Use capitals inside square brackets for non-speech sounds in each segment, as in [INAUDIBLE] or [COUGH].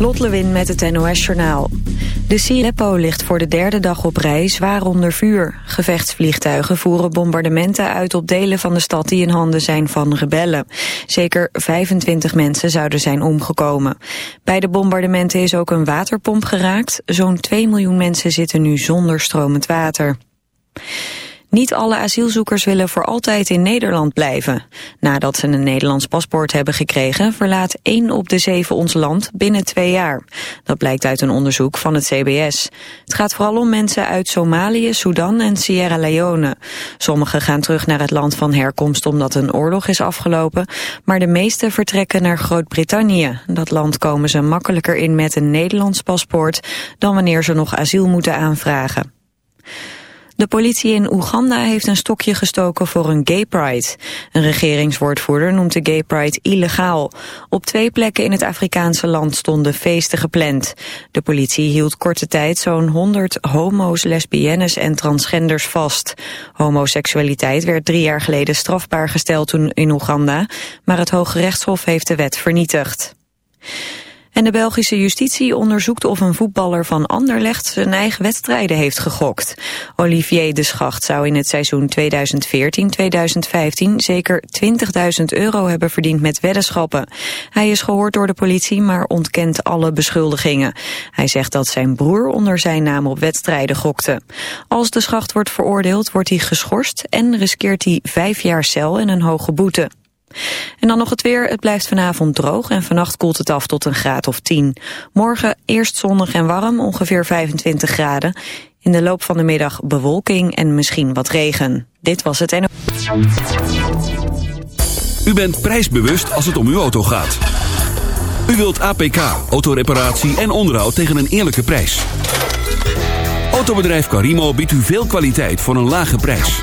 Lot Lewin met het NOS-journaal. De Sirepo ligt voor de derde dag op rij zwaar onder vuur. Gevechtsvliegtuigen voeren bombardementen uit op delen van de stad die in handen zijn van rebellen. Zeker 25 mensen zouden zijn omgekomen. Bij de bombardementen is ook een waterpomp geraakt. Zo'n 2 miljoen mensen zitten nu zonder stromend water. Niet alle asielzoekers willen voor altijd in Nederland blijven. Nadat ze een Nederlands paspoort hebben gekregen... verlaat 1 op de 7 ons land binnen twee jaar. Dat blijkt uit een onderzoek van het CBS. Het gaat vooral om mensen uit Somalië, Sudan en Sierra Leone. Sommigen gaan terug naar het land van herkomst omdat een oorlog is afgelopen... maar de meeste vertrekken naar Groot-Brittannië. Dat land komen ze makkelijker in met een Nederlands paspoort... dan wanneer ze nog asiel moeten aanvragen. De politie in Oeganda heeft een stokje gestoken voor een gay pride. Een regeringswoordvoerder noemt de gay pride illegaal. Op twee plekken in het Afrikaanse land stonden feesten gepland. De politie hield korte tijd zo'n 100 homo's, lesbiennes en transgenders vast. Homoseksualiteit werd drie jaar geleden strafbaar gesteld toen in Oeganda, maar het Hoge Rechtshof heeft de wet vernietigd. En de Belgische justitie onderzoekt of een voetballer van Anderlecht zijn eigen wedstrijden heeft gegokt. Olivier de Schacht zou in het seizoen 2014-2015 zeker 20.000 euro hebben verdiend met weddenschappen. Hij is gehoord door de politie, maar ontkent alle beschuldigingen. Hij zegt dat zijn broer onder zijn naam op wedstrijden gokte. Als de Schacht wordt veroordeeld, wordt hij geschorst en riskeert hij vijf jaar cel en een hoge boete. En dan nog het weer. Het blijft vanavond droog en vannacht koelt het af tot een graad of 10. Morgen eerst zonnig en warm, ongeveer 25 graden. In de loop van de middag bewolking en misschien wat regen. Dit was het en. U bent prijsbewust als het om uw auto gaat. U wilt APK, autoreparatie en onderhoud tegen een eerlijke prijs. Autobedrijf Carimo biedt u veel kwaliteit voor een lage prijs.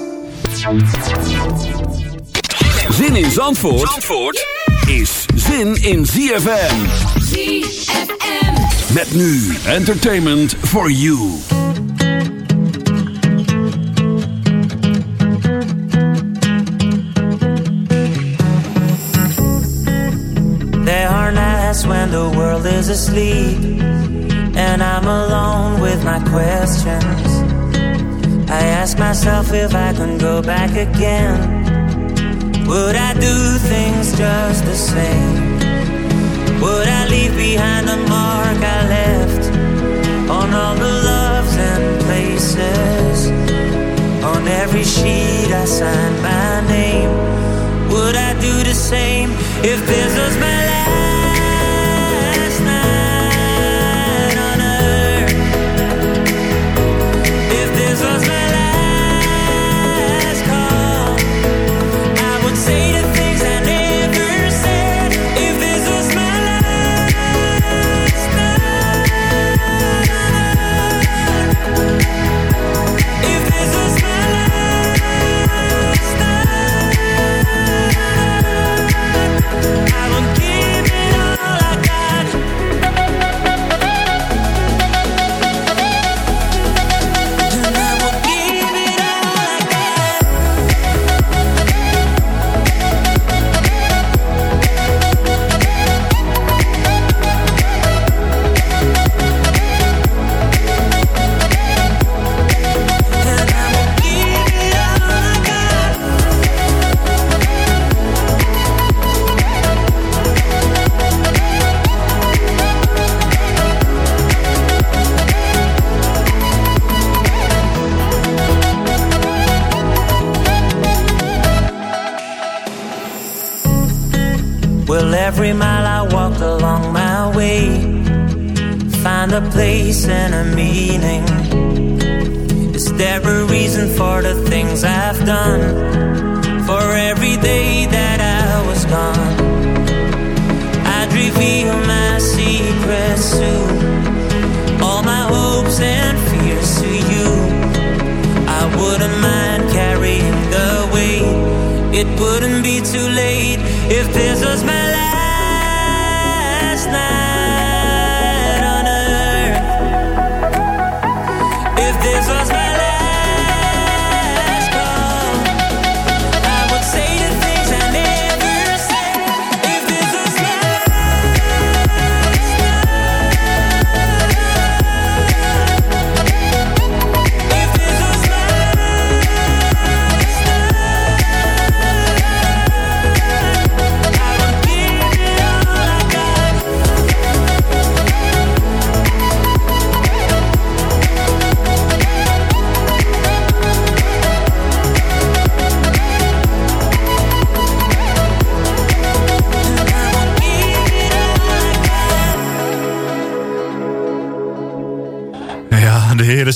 Zin in Zandvoort, Zandvoort is zin in ZFM. ZFM. Met nu entertainment for you. There are nights when the world is asleep and I'm alone with my questions. I ask myself if I can go back again. Would I do things just the same? Would I leave behind the mark I left on all the loves and places? On every sheet I signed my name. Would I do the same if this was my last?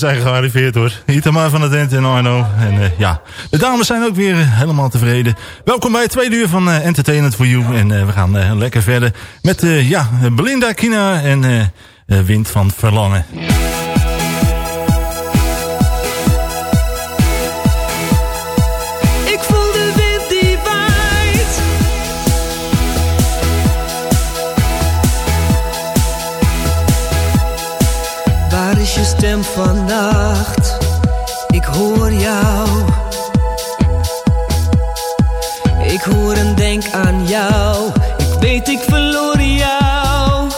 Heren zijn gearriveerd hoor. Itama van het Dent en Arno. En uh, ja, de dames zijn ook weer uh, helemaal tevreden. Welkom bij het tweede uur van uh, Entertainment for You. En we gaan lekker verder met ja, Belinda Kina en Wind van Verlangen. Stem vannacht, ik hoor jou. Ik hoor en denk aan jou, ik weet ik verloor jou.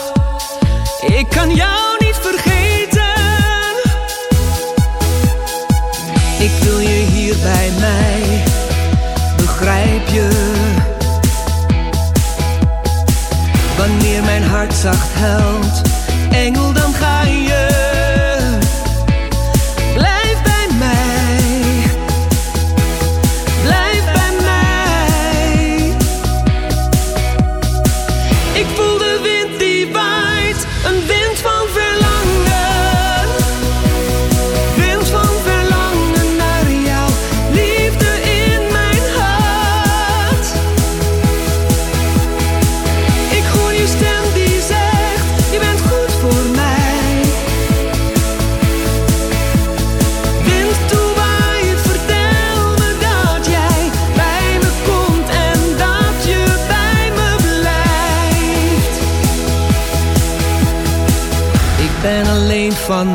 Ik kan jou niet vergeten. Ik wil je hier bij mij, begrijp je? Wanneer mijn hart zacht huilt, engel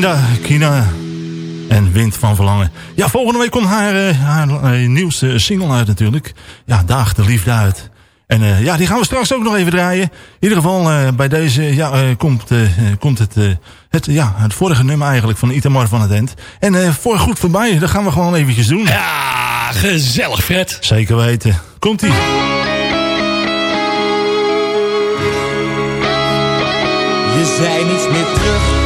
Belinda, Kina en Wind van Verlangen. Ja, volgende week komt haar, uh, haar uh, nieuwste single uit natuurlijk. Ja, Daag de Liefde uit. En uh, ja, die gaan we straks ook nog even draaien. In ieder geval bij deze ja, komt, komt het, het, ja, het vorige nummer eigenlijk van Itamar van het End. En voor goed voorbij, dat gaan we gewoon eventjes doen. Ja, gezellig Fred. Zeker weten. Komt-ie. Je zei niets meer terug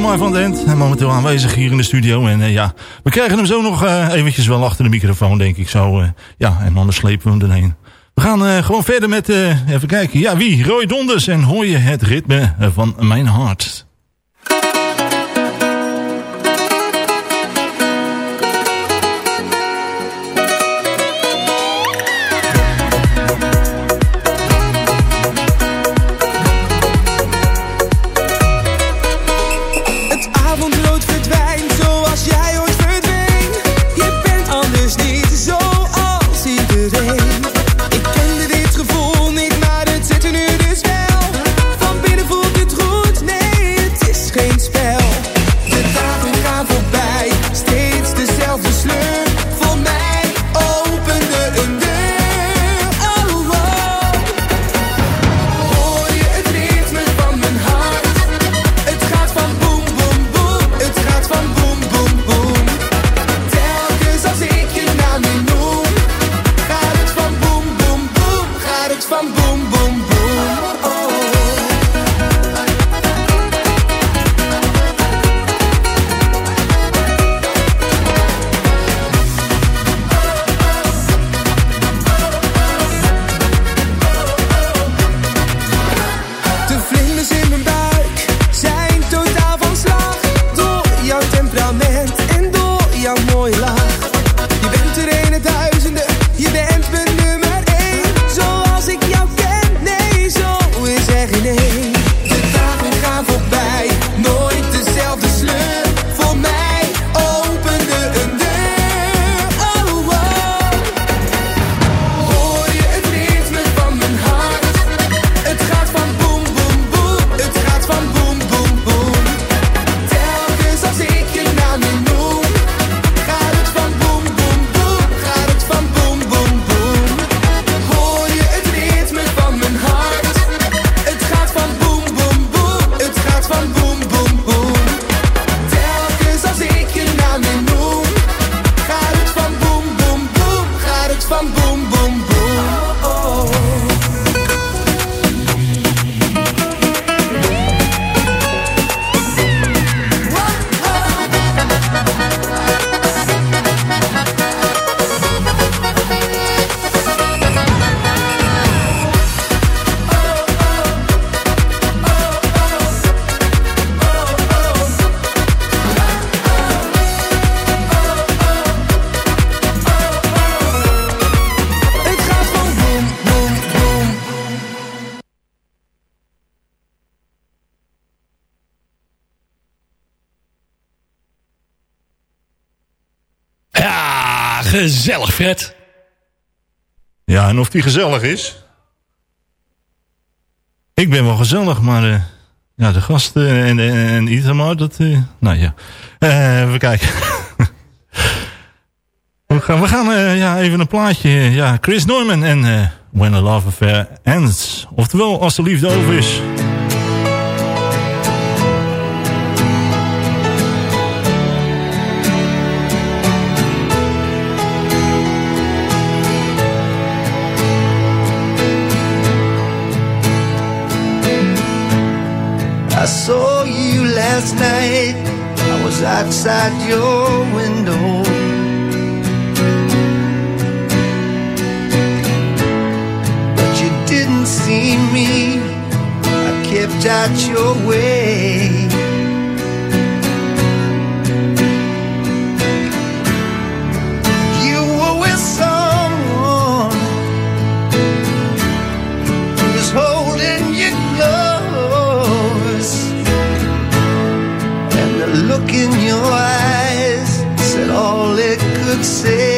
Voorbij, Itamar van Dent. En momenteel aanwezig hier in de studio. En uh, ja, we krijgen hem zo nog uh, eventjes wel achter de microfoon, denk ik zo. Uh, ja, en anders slepen we hem erheen. We gaan gewoon verder met, even kijken. Ja, wie? Roy Donders. En hoor je het ritme van mijn hart. Gezellig, Fred. Ja, en of die gezellig is? Ik ben wel gezellig, maar uh, ja, de gasten en, en, en Itamar, dat... Uh, nou ja, uh, even kijken. [LAUGHS] we gaan, we gaan ja, even een plaatje. Ja, Chris Norman en When a Love Affair Ends. Oftewel, als de liefde over is... outside your window. But you didn't see me. I kept out your way. say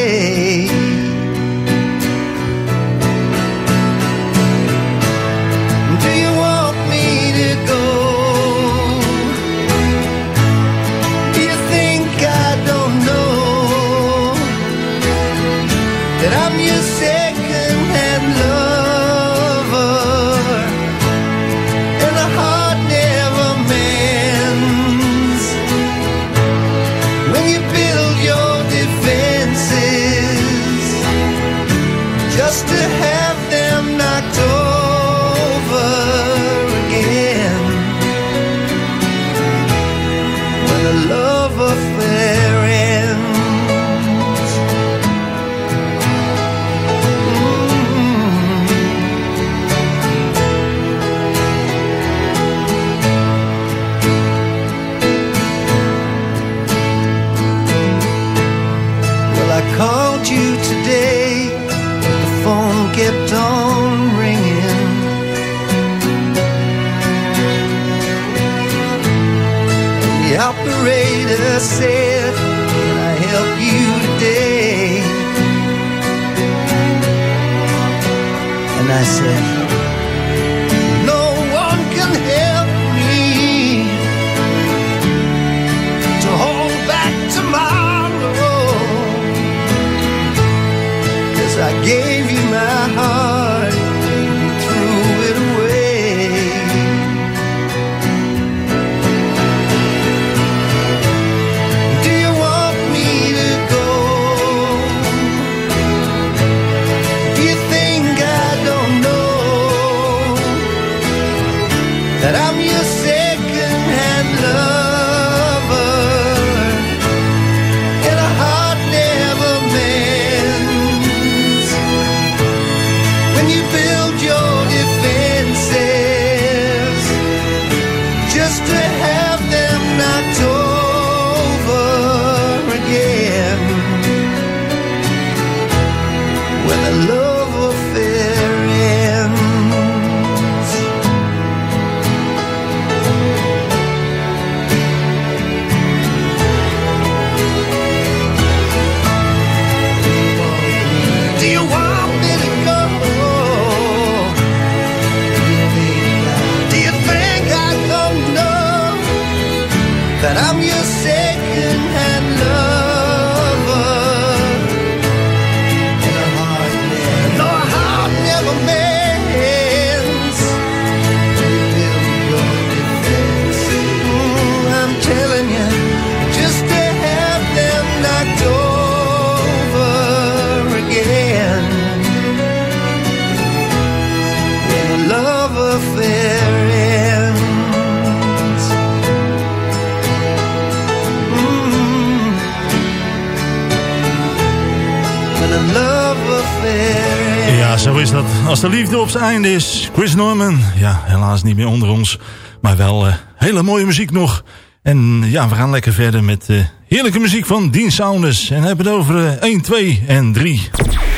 einde is. Chris Norman. Ja, helaas niet meer onder ons. Maar wel eh, hele mooie muziek nog. En ja, we gaan lekker verder met eh, heerlijke muziek van Dean Saunders. En hebben het over eh, 1, 2 en 3.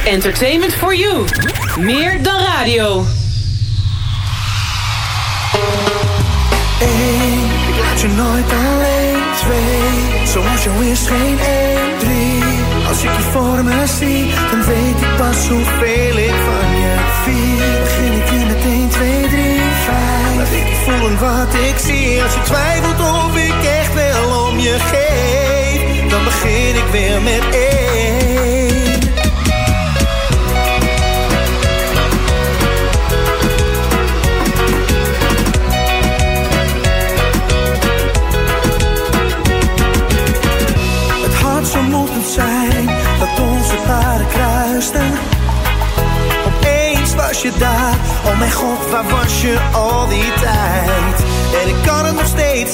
Entertainment for you. Meer dan radio. Eén, je nooit alleen. Twee, zoals jou is geen één. Als ik je voor me zie, dan weet ik pas hoeveel ik van je. Vier, begin ik weer met 1, 2, 3, 5. Laat ik je voelen wat ik zie. Als je twijfelt of ik echt wel om je geef, dan begin ik weer met één.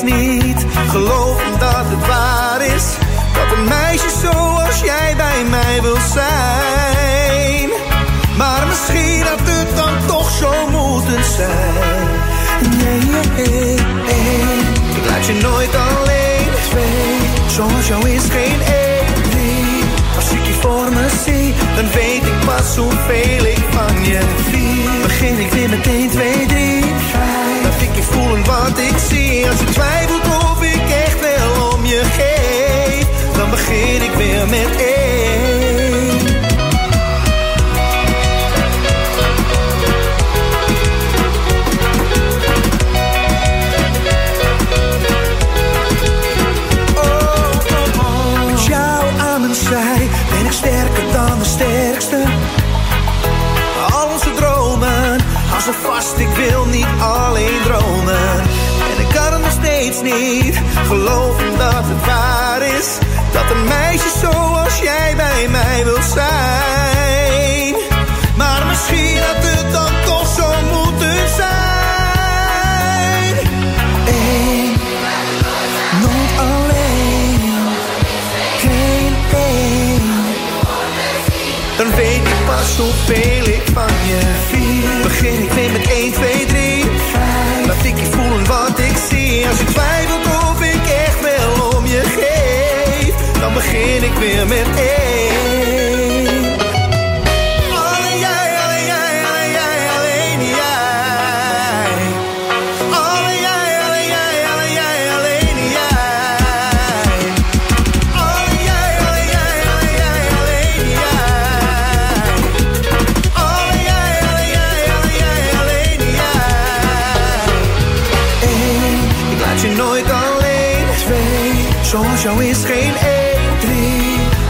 Niet geloven dat het waar is. Dat een meisje zoals jij bij mij wil zijn. Maar misschien had het dan toch zo moeten zijn. Nee, nee. Ik laat je nooit alleen. Twee, zoals jou is geen één. Drie, als ik je voor me zie, dan weet ik pas hoeveel ik van je. Begin ik weer met 1, 2, wat ik zie. Als je twijfelt of ik echt wel om je geef, dan begin ik weer met één. Met jou aan mijn zij ben ik sterker dan de sterkste. Al onze dromen, ze vast, ik wil niet alleen dromen. Steeds niet dat het waar is. Dat een meisje zoals jij bij mij wil zijn. Maar misschien had het dan toch zo moeten zijn. Eén, nooit alleen. Geen één. Dan weet ik pas hoeveel Als je twijfelt of ik echt wel om je geef. Dan begin ik weer met 1. zoals jou is geen e 1, 3.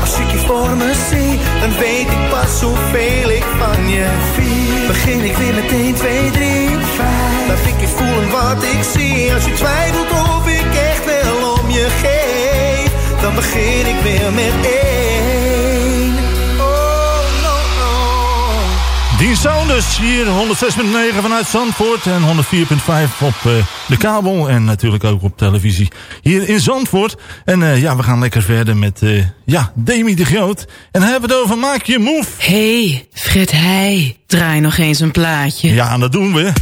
Als ik je voor me zie, dan weet ik pas hoeveel ik van je viel. Begin ik weer met 1, 2, 3, 5. Laat ik je voelen wat ik zie. Als je twijfelt of ik echt wel om je geef, dan begin ik weer met 1. Dean Saunders hier 106.9 vanuit Zandvoort en 104.5 op eh, de kabel en natuurlijk ook op televisie hier in Zandvoort. En eh, ja, we gaan lekker verder met eh, ja, Demi de Groot. En dan hebben we het over Maak je Move. Hey, Fred Heij. Draai nog eens een plaatje. Ja, dat doen we.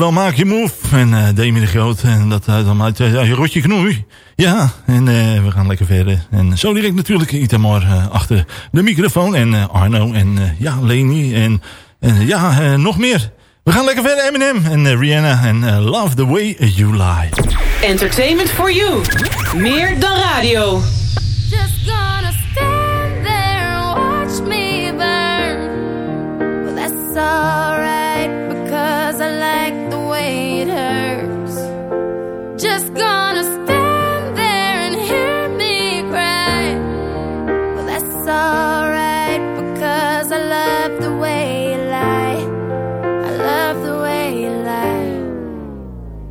Oftewel maak je move. En uh, Demi de Groot, en dat uh, dan uit uh, je rotje knoei. Ja, en uh, we gaan lekker verder. En zo direct natuurlijk Itamar uh, achter de microfoon. En uh, Arno en uh, ja, Leni en, en ja, uh, nog meer. We gaan lekker verder, Eminem en uh, Rihanna en uh, Love the Way You Lie. Entertainment for you. Meer dan radio. Just gonna stand there and watch me burn. Well, that's alright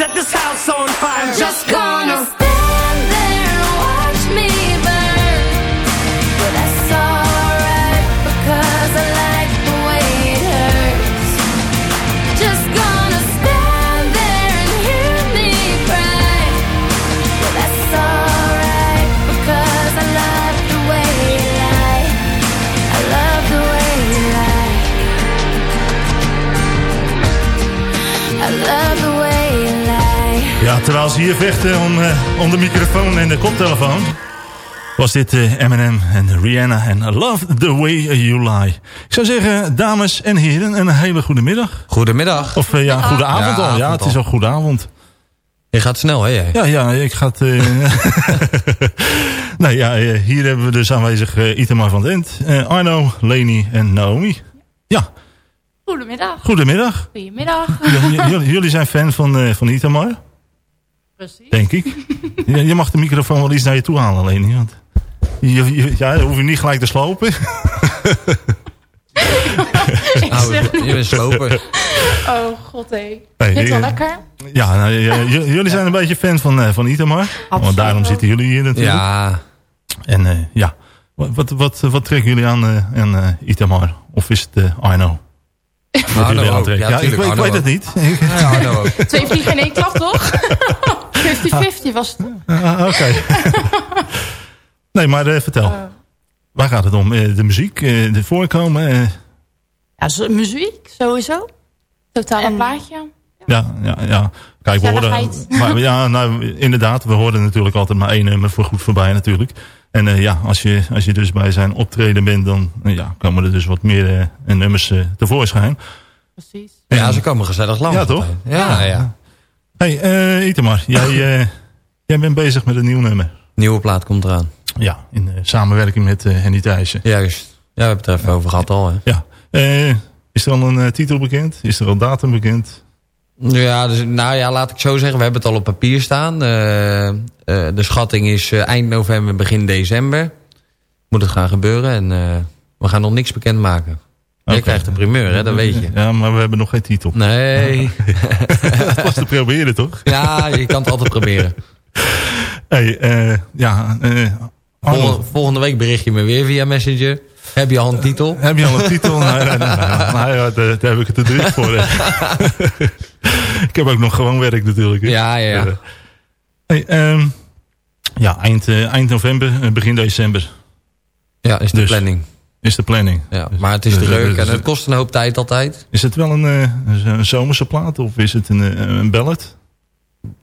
set this house on fire. Just gonna terwijl ze hier vechten om, eh, om de microfoon en de koptelefoon... was dit eh, Eminem en Rihanna en Love the Way You Lie. Ik zou zeggen, dames en heren, een hele goede middag. Goedemiddag. Of eh, ja, goede avond Ja, al. Ja, het is al. goede avond. Je gaat snel, hè jij? Ja, ja, ik ga het... eh, [LAUGHS] Nou ja, hier hebben we dus aanwezig eh, Itamar van Dent, eh, Arno, Leni en Naomi. Ja, Goedemiddag. goedemiddag. Goedemiddag. J- jullie zijn fan van, eh, van Itamar, Precies. denk ik. [LAUGHS] Je, je mag de microfoon wel iets naar je toe halen, Leni. Want je, je- ja, dan hoef je niet gelijk te slopen. [LAUGHS] Ik zeg- je bent sloper. Oh, god hé. Hey, Dit wel eh, lekker? Ja, nou, j- j- jullie zijn een beetje fan van, eh, van Itamar. Want daarom zitten jullie hier natuurlijk. Ja. En eh, ja, wat, wat, wat, wat trekken jullie aan, eh, aan eh, Itamar? Of is het Arno? Arno ook. Ja, Ja, ik, weet- ik weet het niet. Ja, Arno ook. Twee vliegen in één klap, toch? [LAUGHS] 50-50 was het. Ah, Oké. [LAUGHS] nee, maar eh, vertel. Waar gaat het om? Eh, de muziek, eh, de voorkomen? eh, Ja, zo- muziek sowieso. Totale plaatje. ja, ja, ja. Kijk, we horen, [LAUGHS] maar, ja, nou, inderdaad, we horen natuurlijk altijd maar één nummer voor goed voorbij natuurlijk. En eh, ja, als je, als je dus bij zijn optreden bent, dan eh, ja, komen er dus wat meer eh, nummers eh, tevoorschijn. Precies. Ja, ze komen gezellig langs. Ja, toch? Ja, ja. Hey, eh Itamar, jij, [LAUGHS] eh, jij bent bezig met een nieuw nummer. Nieuwe plaat komt eraan. Ja, in eh, samenwerking met Henny Thijssen. Juist. Ja, we hebben het er even over gehad al. Hè. Ja. Is er al een titel bekend? Is er al datum bekend? Ja, dus, nou ja, laat ik zo zeggen. We hebben het al op papier staan. De schatting is eind november, begin december. Moet het gaan gebeuren. En we gaan nog niks bekendmaken. Je krijgt de primeur, hè, dat weet je. Ja, maar we hebben nog geen titel. Nee. [LAUGHS] Dat was te proberen, toch? Ja, je kan het altijd proberen. Hey, eh, ja, eh, Volgende, volgende week bericht je me weer via Messenger. Heb je al een titel? heb je al een titel? nee, nee, nee, nee, daar, daar heb ik het te druk voor. [LAUGHS] ik heb ook nog gewoon werk natuurlijk. hè. Ja, ja, ja. Eh, Hey, ehm, ja, eind, eind november, begin december Ja, is de Dus. planning. Is de planning. Ja, maar het is Dus, druk dus, en dus, het kost een hoop tijd altijd. Is het wel een, eh, een zomerse plaat of is het een, eh, een ballad?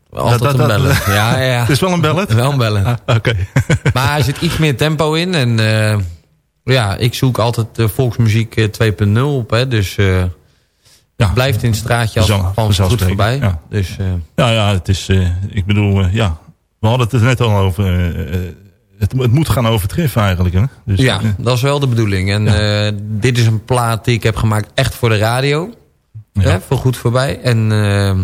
Altijd dat- een bellen. [LAUGHS] Ja, ja. Het is wel een ballad? Wel een bellen. Ah, Oké. [LAUGHS] Maar er zit iets meer tempo in. En eh, ja, ik zoek altijd de volksmuziek eh, 2.0 op. Hè, dus Ja. blijft in het straatje als van goed voorbij. ja. Dus Ja, ja, het is, ik bedoel, ja, we hadden het er net al over. Het, het moet gaan overtreffen eigenlijk. Hè? Dus, ja, eh, dat is wel de bedoeling. En eh, dit is een plaat die ik heb gemaakt echt voor de radio. Ja. Hè, voor goed voorbij. En eh,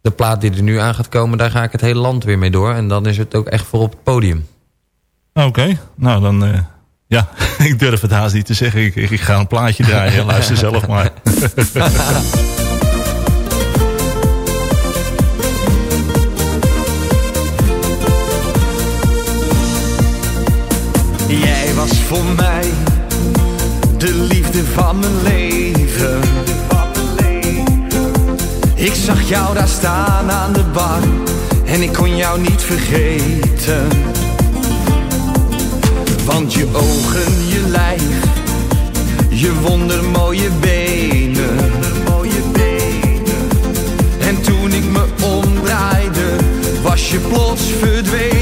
de plaat die er nu aan gaat komen, daar ga ik het hele land weer mee door. En dan is het ook echt voor op het podium. Oké, nou dan, eh, ja, [LAUGHS] ik durf het haast niet te zeggen. Ik, ik ga een plaatje draaien, [LAUGHS] luister zelf maar. [LAUGHS] voor mij de liefde van mijn leven. Ik zag jou daar staan aan de bar en ik kon jou niet vergeten. Want je ogen, je lijf, je wondermooie benen. En toen ik me omdraaide, was je plots verdwenen.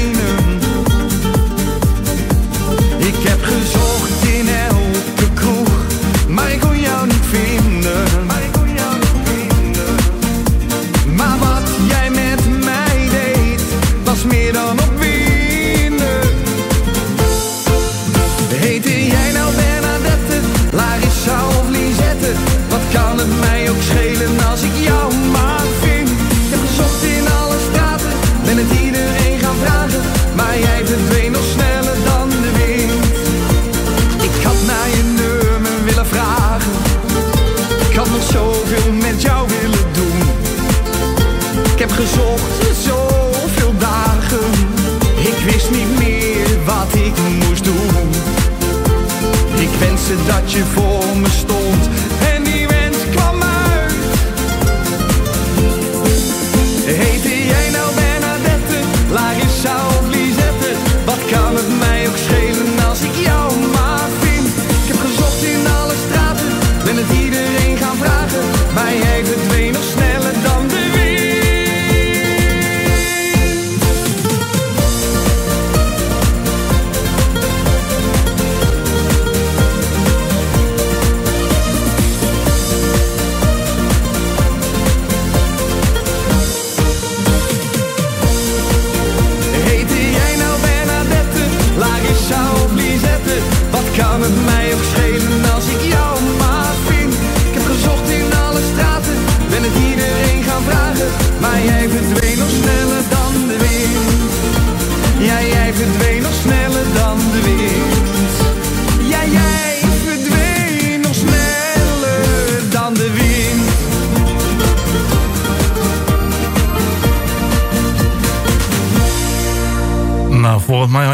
Meer dan opwinden. Heette jij wenste dat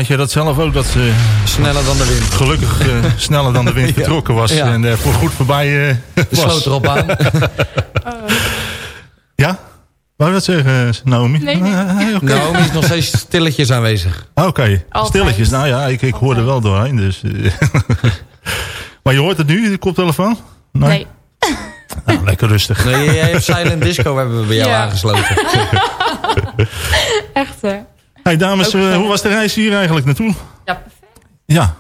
had je dat zelf ook. Dat ze Sneller dan de wind. gelukkig eh, [LAUGHS] sneller dan de wind Ja. vertrokken was. Ja. En eh, voor goed voorbij eh De was. sloot erop aan. [LAUGHS] Ja? Wou je dat zeggen, Naomi? Nee, nee. Oké. Naomi is nog steeds stilletjes aanwezig. Oké, Altijd. stilletjes. Nou ja, ik, ik hoorde wel doorheen. Dus, eh. [LAUGHS] maar je hoort het nu, de koptelefoon? Nee. Nou, lekker rustig. Nee, jij hebt Silent Disco hebben we bij jou Ja. aangesloten. Echt, hè? Hey dames, eh, hoe was de reis hier eigenlijk naartoe? Ja, perfect. Ja,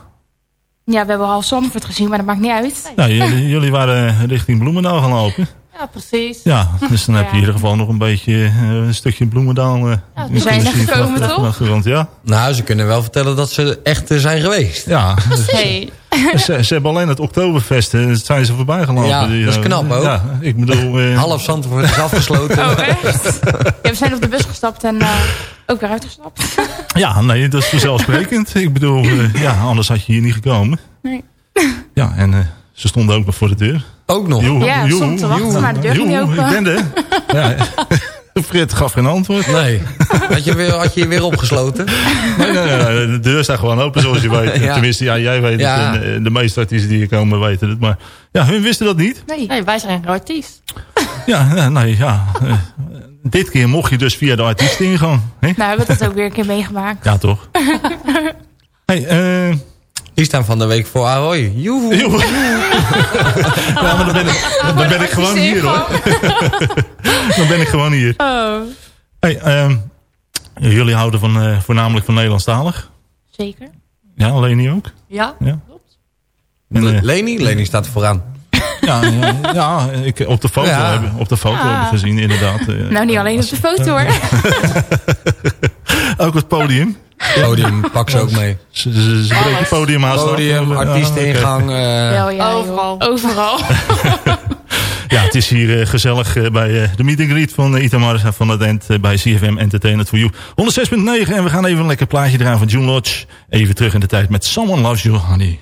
Ja, we hebben half Zandvoort gezien, maar dat maakt niet uit. nou, jullie, jullie waren richting Bloemendaal gaan lopen. Ja, precies. Ja, dus dan heb je in ieder geval nog een beetje eh, een stukje Bloemendaal. eh, Ja, we zijn er gekomen, toch? vanaf ja. Nou, ze kunnen wel vertellen dat ze echt eh, zijn geweest. Ja, dus- Hey. ze, ze hebben alleen het Oktoberfest, eh, dat zijn ze voorbij gelopen. Ja, Die, dat is eh, knap, ook. Ja, ik bedoel... eh, [LAUGHS] Half Zandvoort is afgesloten. Oh, echt? Ja, we zijn op de bus gestapt en eh, ook weer uitgestapt. Ja, nee, dat is vanzelfsprekend. ik bedoel, eh, ja, anders had je hier niet gekomen. Nee. Ja, en eh, ze stonden ook nog voor de deur. Ook nog. Joe, Ja, joe, stond te wachten, joe, maar de deur ging open. Ik ben er. Ja, [LAUGHS] Frit gaf geen antwoord. Nee. [LAUGHS] Had je, weer, had je je weer opgesloten? Nee, nee, nee, nee, de deur staat gewoon open zoals je weet. [LAUGHS] Ja. Tenminste, ja, jij weet Ja. het. En, eh, de meeste artiesten die hier komen weten het. Maar ja, hun wisten dat niet. Nee. Nee, wij zijn een artiest. Ja, nee, ja. eh, dit keer mocht je dus via de artiest ingaan. Hè? Nou, we hebben dat ook weer een keer meegemaakt. Ja, toch? hey, eh... Die staan van de week voor Ahoy. Joehoe. joe. [LAUGHS] ja, maar dan ben ik, dan ben ik gewoon hier hoor. [LAUGHS] dan ben ik gewoon hier. Oh. Hey, ehm, jullie houden van, eh, voornamelijk van Nederlandstalig? Zeker. Ja, Leni ook? Ja. Ja. En, eh, Leni? Leni staat er vooraan. [LAUGHS] ja, ja, ja ik, op de foto, Ja. hebben, op de foto Ah. hebben gezien inderdaad. eh, Nou, niet alleen op de foto hoor. ook het podium. Podium, pak ze ook mee. Ze, ze, ze breken het podium aan. Podium, artiesteningang. eh, Wel, ja, joh. Overal. Overal. [LAUGHS] Ja, het is hier eh, gezellig eh, bij eh, de meet and greet van uh, Itamar van het End eh, bij CFM Entertainment for You. 106.9 en we gaan even een lekker plaatje draaien van June Lodge. Even terug in de tijd met Someone Loves You, Honey.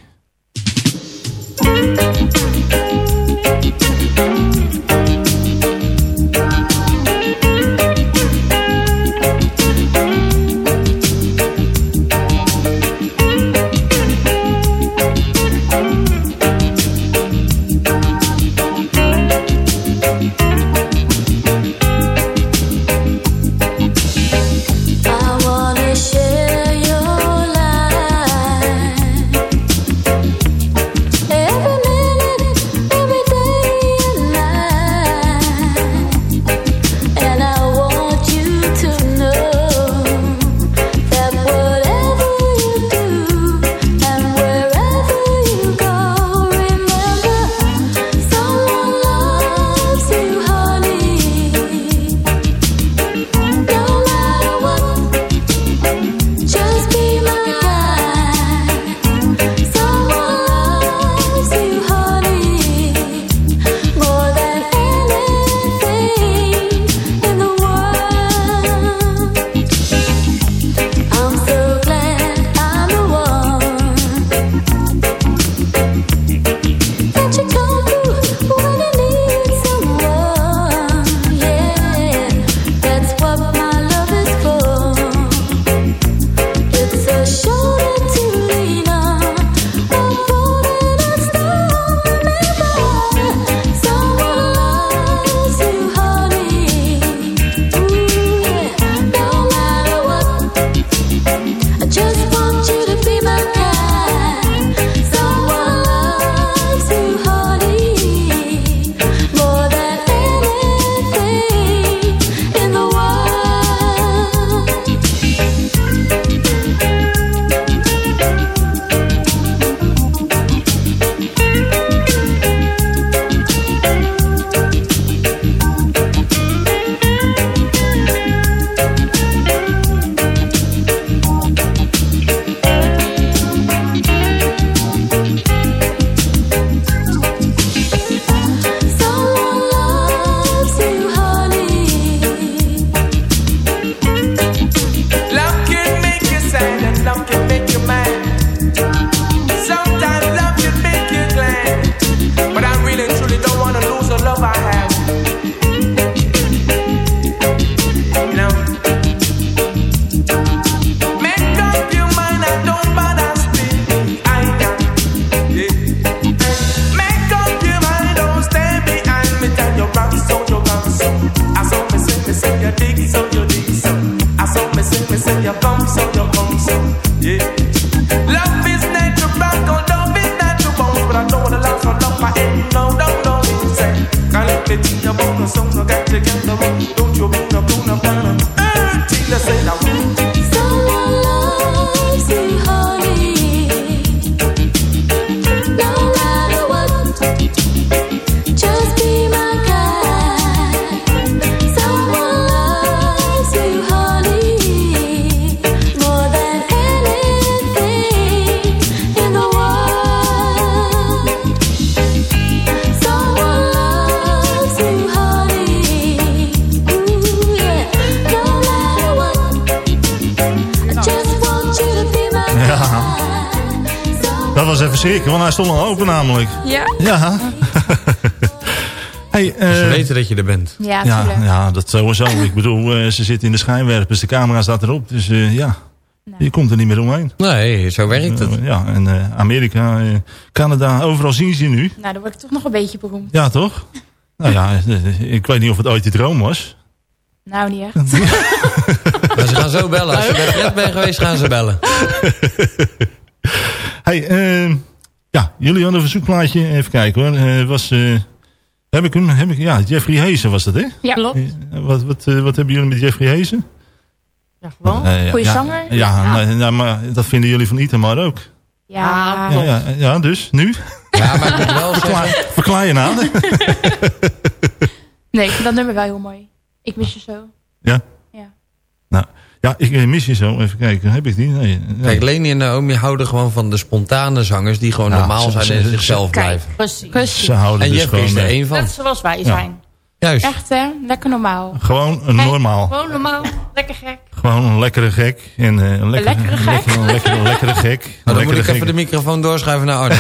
Was even schrikken, want hij stond al open namelijk. Ja? Ja. [LAUGHS] hey, eh, Ze weten dat je er bent. Ja, ja, tuurlijk. ja, dat sowieso. [LAUGHS] Ik bedoel, eh, ze zitten in de schijnwerpers, de camera staat erop. Dus eh, ja, je komt er niet meer omheen. Nee, zo werkt het. Eh, ja, en eh, Amerika, eh, Canada, overal zien ze je nu. Nou, dan word ik toch nog een beetje beroemd. Ja, toch? Nou ja, eh, ik weet niet of het ooit je droom was. Nou, niet echt. [LAUGHS] Maar ze gaan zo bellen. Als je bij Fred bent geweest, gaan ze bellen. Hey, eh, ja, jullie hadden een verzoekplaatje. Even kijken hoor. Eh, was, eh, heb ik hem? Heb ik, ja, Jeffrey Hezen was dat, hè? Ja, klopt. Eh, Wat, wat, wat hebben jullie met Jeffrey Hezen? Ja, gewoon. Goeie ja, zanger. Ja, Ja. nou, nou, maar dat vinden jullie van Itamar ook. Ja, Ja, ja, ja, dus nu? Ja, maar ik moet wel [LAUGHS] Verklaar, zeggen... verklaar je naam. [LAUGHS] Nee, ik vind dat nummer wel heel mooi. Ik mis je zo. Ja? Ja. Nou, ja, ik eh, mis je zo. Even kijken. Heb ik die? Nee. nee. Kijk, Leni en Naomi houden gewoon van de spontane zangers... die gewoon Ja, normaal zijn ze- en ze- zichzelf Kijk, blijven. precies. Ze houden En dus Jeffrey is gewoon... er eh, één van. Net zoals wij Ja. zijn. Juist. Echt hè? Lekker normaal. Gewoon een normaal. Gewoon normaal. Lekker gek. Gewoon een lekkere gek. En, eh, een lekkere, lekkere gek? lekkere- Een lekkere, lekkere gek. Een Nou, dan moet lekkere ik gek. even de microfoon doorschuiven naar Arne. [LAUGHS]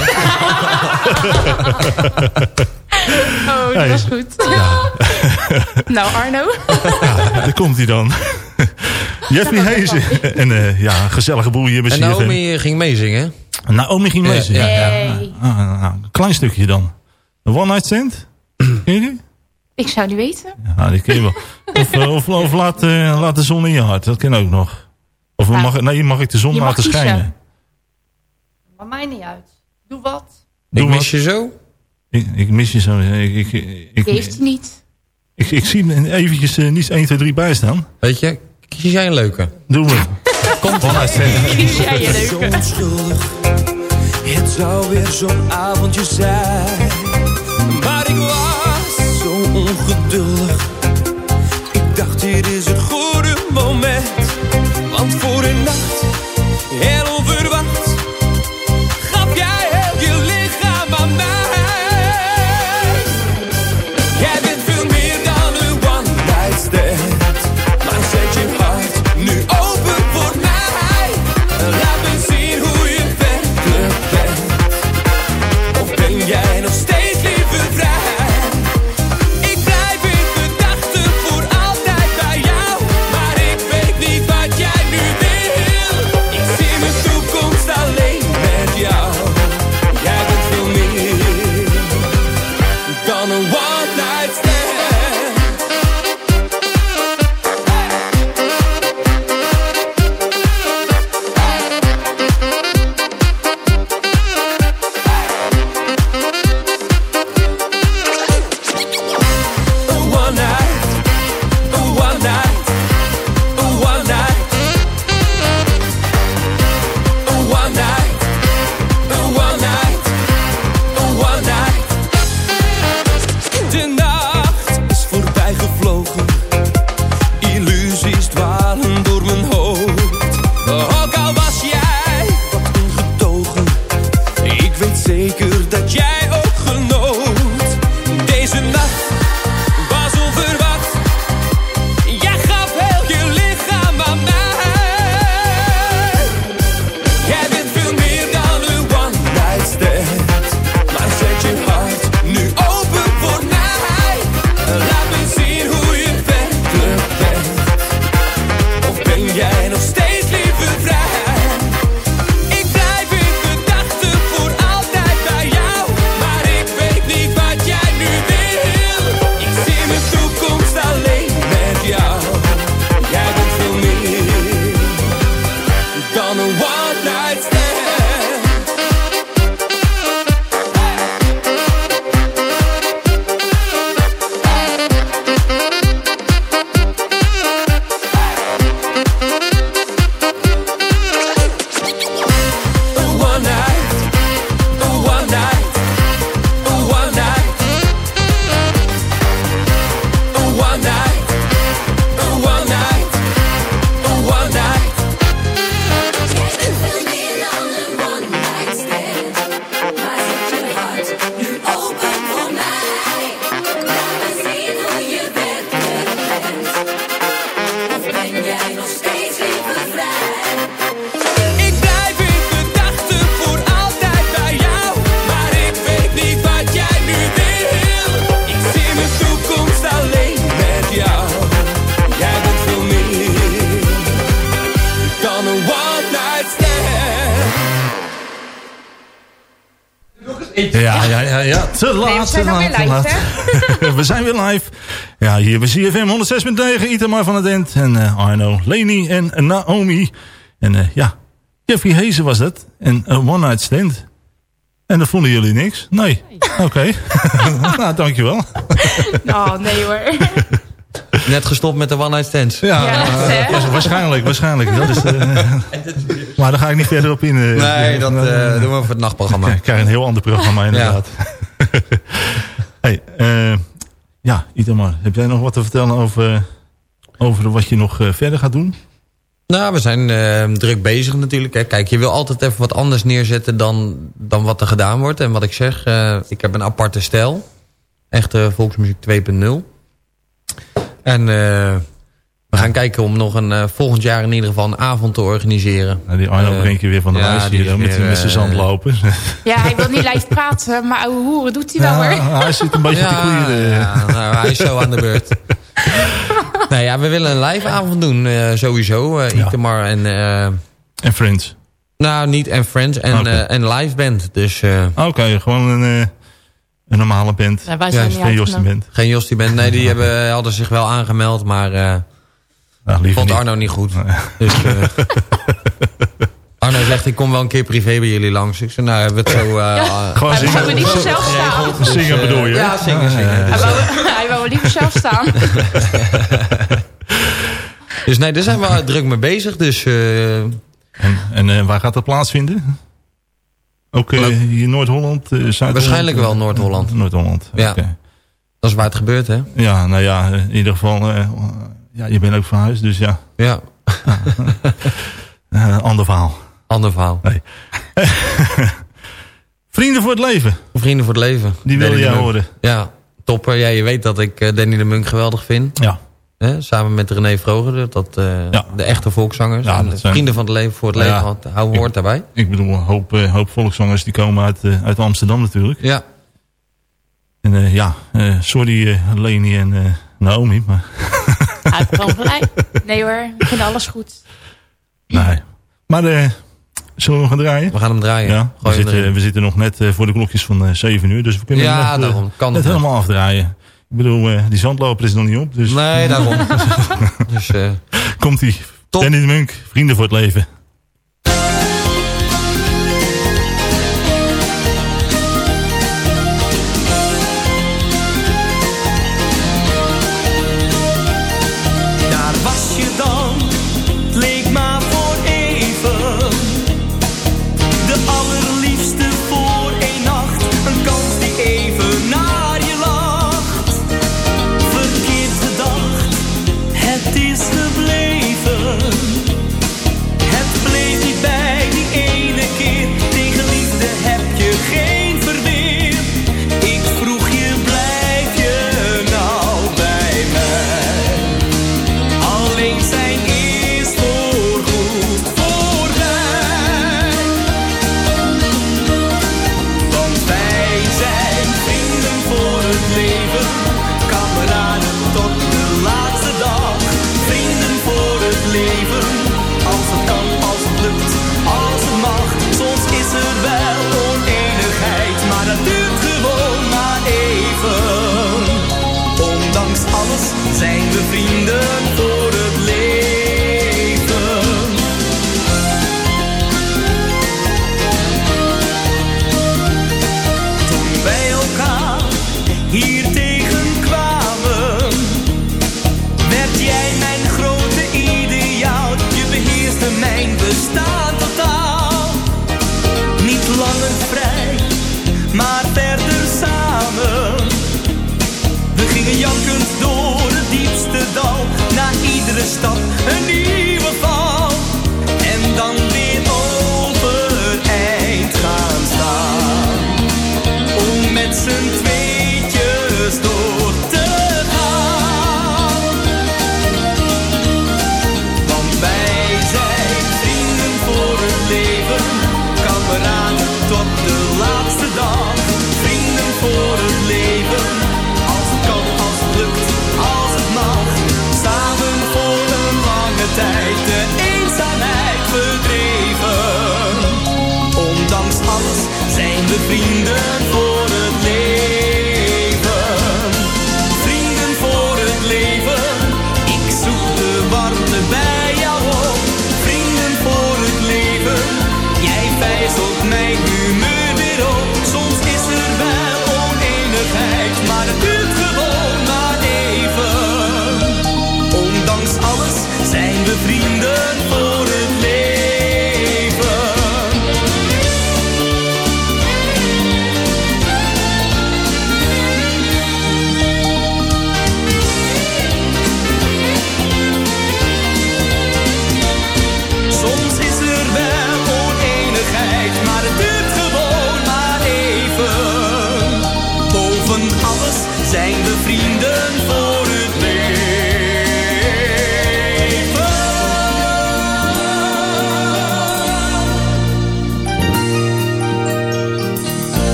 Oh, dat Hey. was goed. [LAUGHS] nou, Arno. Ja, daar komt hij dan. [LAUGHS] Jeffrey Hezen. En eh, ja, een gezellige boel hier bij En. Naomi ging meezingen. Naomi ging Ja. Ja, ja. Nee. Ah, een klein stukje dan. Een one night stand? [CLEARS THROAT] Ken je die? Ik zou niet weten. Ja, die ken je wel. Of, eh, of, of laat, eh, laat de zon in je hart. Dat ken ook nog. Of Ja. mag, nee, mag ik de zon Je laten kiezen. schijnen? Maar mij niet uit. Doe wat. Doe ik wat. mis je zo. Ik, ik mis je zo. Ik, ik, heeft hij niet. ik, ik zie hem eventjes eh, niet 1, 2, 3 bij staan. Weet je, kies jij een leuke. Doen we. [LAUGHS] Komt night [LAUGHS] stand. Kies jij je Zo leuke. onschuldig, het zou weer zo'n avondje zijn. Maar ik was zo ongeduldig. Ik dacht, dit is het goede moment. Want voor een nacht, heel zeker dat hier bij CFM 106.9. Itamar van het End. En eh, Arno, Leni en Naomi. En eh, ja, Jeffrey Hezen was dat. En een one night stand. En dat vonden jullie niks? Nee. Oké. [LAUGHS] nou, dankjewel. [LAUGHS] Oh, nee hoor. [LAUGHS] Net gestopt met de one night stands. Ja, eh, waarschijnlijk, waarschijnlijk. Dat is, eh, maar daar ga ik niet verder op in. eh. Nee, dat eh, doen we voor het nachtprogramma. Ik krijg een heel ander programma inderdaad. hey, eh, ja, Itamar, heb jij nog wat te vertellen over, over wat je nog eh, verder gaat doen? Nou, we zijn eh, druk bezig natuurlijk. Hè. Kijk, je wil altijd even wat anders neerzetten dan, dan wat er gedaan wordt. En wat ik zeg, eh, ik heb een aparte stijl. Echte volksmuziek 2.0. En eh, we gaan kijken om nog een, eh, volgend jaar in ieder geval een avond te organiseren. Nou, die Arno Eh, brengt je weer van de ja, wijs die hier met, weer, met zijn eh, zand lopen. [LAUGHS] Ja, hij wil niet live praten, maar ouwe hoeren doet hij wel Ja, hoor. hij zit een beetje te klieren. ja, nou, hij is zo aan de beurt. [LAUGHS] nou ja, we willen een live avond doen, eh, sowieso. eh Itamar en... eh, En Friends. nou, niet en Friends en, eh, en live band. Dus eh, Oké, gewoon een, eh, een normale band. Ja, wij zijn Juist, Geen Jostie band. geen Jostie band. Nee, die hebben, hadden zich wel aangemeld, maar eh Nou, vond. Arno niet goed. Dus, eh, [LAUGHS] Arno zegt, ik kom wel een keer privé bij jullie langs. Ik zei, nou, hebben we het zo... eh, Gewoon Hij zingen. wou liever zelf staan. Zingen eh, bedoel je? Ja, zingen, zingen. Hij Dus, wou, hij wou liever zelf staan. [LAUGHS] dus nee, daar zijn we druk mee bezig. Dus eh, En, en waar gaat dat plaatsvinden? Ook hier Noord-Holland, Zuid-Holland? Waarschijnlijk wel Noord-Holland. Noord-Holland, Ja. oké. dat is waar het gebeurt, hè? Ja, nou ja, in ieder geval... eh, ja, je bent ook verhuisd, dus ja. Ja, [LAUGHS] Eh, ander verhaal. ander verhaal. Nee. [LAUGHS] Vrienden voor het leven, Vrienden voor het leven. die de jij horen. Ja, topper. Ja, je weet dat ik eh, Danny de Munk geweldig vind. Ja. Samen met René Vroger, dat, eh, Ja. de echte volkszangers. Ja, de zijn- Vrienden van het leven voor het Ja. leven, woord daarbij. Ik bedoel, een hoop, eh, hoop volkszangers die komen uit, uit Amsterdam natuurlijk. Ja, En ja, sorry Leni en Naomi, maar [LAUGHS] Gewoon gelijk. Nee hoor, ik vind alles goed. nee. Maar eh, zullen we gaan draaien? we gaan hem draaien. Ja, we zitten, we zitten nog net eh, voor de klokjes van eh 7 uur, dus we kunnen Ja, eh, daarom. Kan net het helemaal afdraaien. Ik bedoel, eh, die zandloper is nog niet op, dus Nee, daarom. [LAUGHS] dus, eh, komt-ie. Top. Danny de Munk, Vrienden voor het Leven.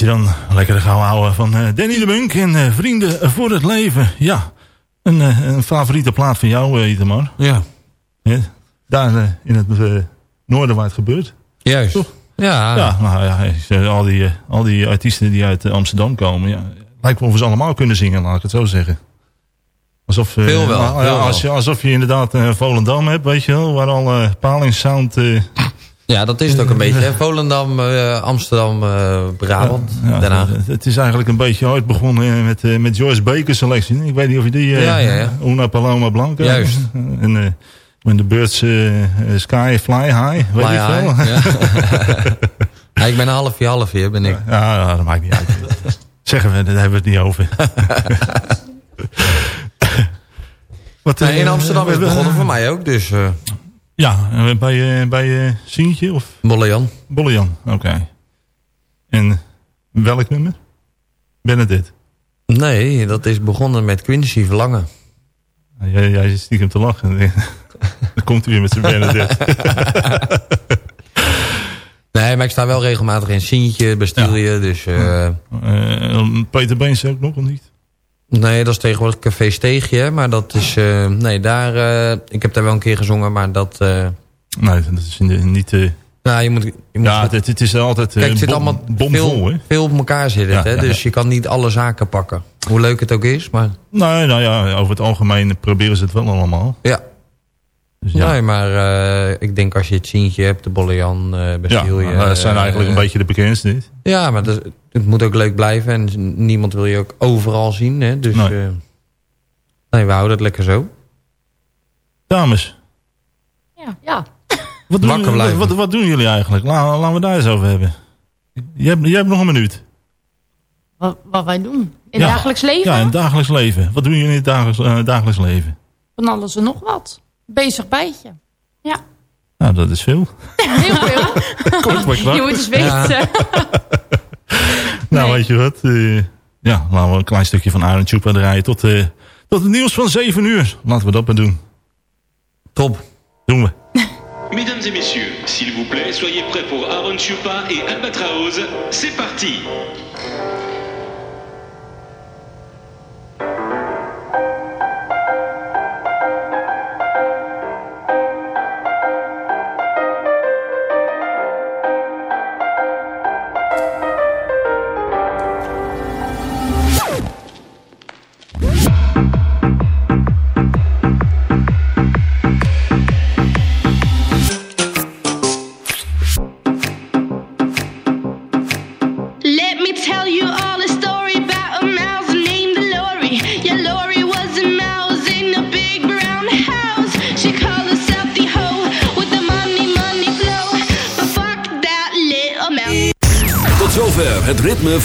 Was hij dan. Lekker gauw houden van eh, Danny de Munk en eh, Vrienden voor het Leven. Ja, een, eh, een favoriete plaat van jou, uh, Itamar. Ja. Ja, Daar in het noorden waar het gebeurt. Juist. Toch? Ja. Ja, nou ja, al die, al die artiesten die uit Amsterdam komen. Ja, lijkt wel of ze allemaal kunnen zingen, laat ik het zo zeggen. Alsof, Veel wel, nou, ja, als je, alsof je inderdaad eh, Volendam hebt, weet je wel. Waar al eh palingsound... eh, Ja, dat is het ook een beetje. hè. Volendam, eh, Amsterdam, eh, Brabant, Ja. Het, is eigenlijk een beetje ooit begonnen eh, met, met Joyce Baker selectie. Ik weet niet of je die... Ja, ja, ja. Una Paloma Blanca. Juist. En When the Birds Sky Fly High. Weet Fly je wel? high, [LAUGHS] ja. Ik ben een halfje halfje, ben ik. Ja, dat maakt niet uit. Zeggen we, daar hebben we het niet over. [LAUGHS] Wat, in Amsterdam is begonnen voor mij ook, dus... Ja, eh, bij, eh, bij eh, Sientje of Bollejan. Bollejan. Oké. En welk nummer? Benedict. Nee, dat is begonnen met Quincy Verlangen. Nou, Jij, jij zit stiekem te lachen. [LAUGHS] Dan komt hij weer met zijn Benedict. [LAUGHS] Nee, maar ik sta wel regelmatig in Sientje, Bestielje, dus... eh, Eh, Peter Beens ook nog, of niet? Nee, dat is tegenwoordig Café Steegje, hè, maar dat is... eh, nee, daar... eh, ik heb daar wel een keer gezongen, maar dat... eh, Nee, dat is in de- niet... nou, je moet... Je moet ja, het, het is altijd Kijk, het zit bom- allemaal bomvol, veel, hè? veel op elkaar zitten, Ja, hè, ja, dus ja. je kan niet alle zaken pakken. Hoe leuk het ook is, maar... Nee, nou ja, over het algemeen proberen ze het wel allemaal. Ja. Dus ja. Nee, maar ik denk als je het Sientje hebt, de Bollejan, eh Ja, nou, dat zijn eigenlijk een beetje de bekendste. niet? Ja, maar dat, het moet ook leuk blijven. En niemand wil je ook overal zien. Hè? Dus Nee. nee. nee, we houden het lekker zo. Dames, Ja. ja. wat doen, Wakker blijven. wat, wat doen jullie eigenlijk? La, laten we daar eens over hebben. Je hebt, je hebt nog een minuut. Wat, wat wij doen. In Ja. het dagelijks leven. Ja, in het dagelijks leven. Wat doen jullie in het dagelijks, eh, dagelijks leven? Van alles en nog wat. Bezig bijtje. Ja. Nou, dat is veel. Heel veel. [LAUGHS] Kort maar [LAUGHS] krachtig. Je moet eens weten. [LAUGHS] Nou, Nee. weet je wat? eh, ja, laten we een klein stukje van Aaron Chupa draaien tot, eh, tot het nieuws van 7 uur. Laten we dat maar doen. Top. Doen we. [LAUGHS] Mesdames et messieurs, s'il vous plaît, soyez prêts pour Aaron Chupa et Albatraoz. C'est parti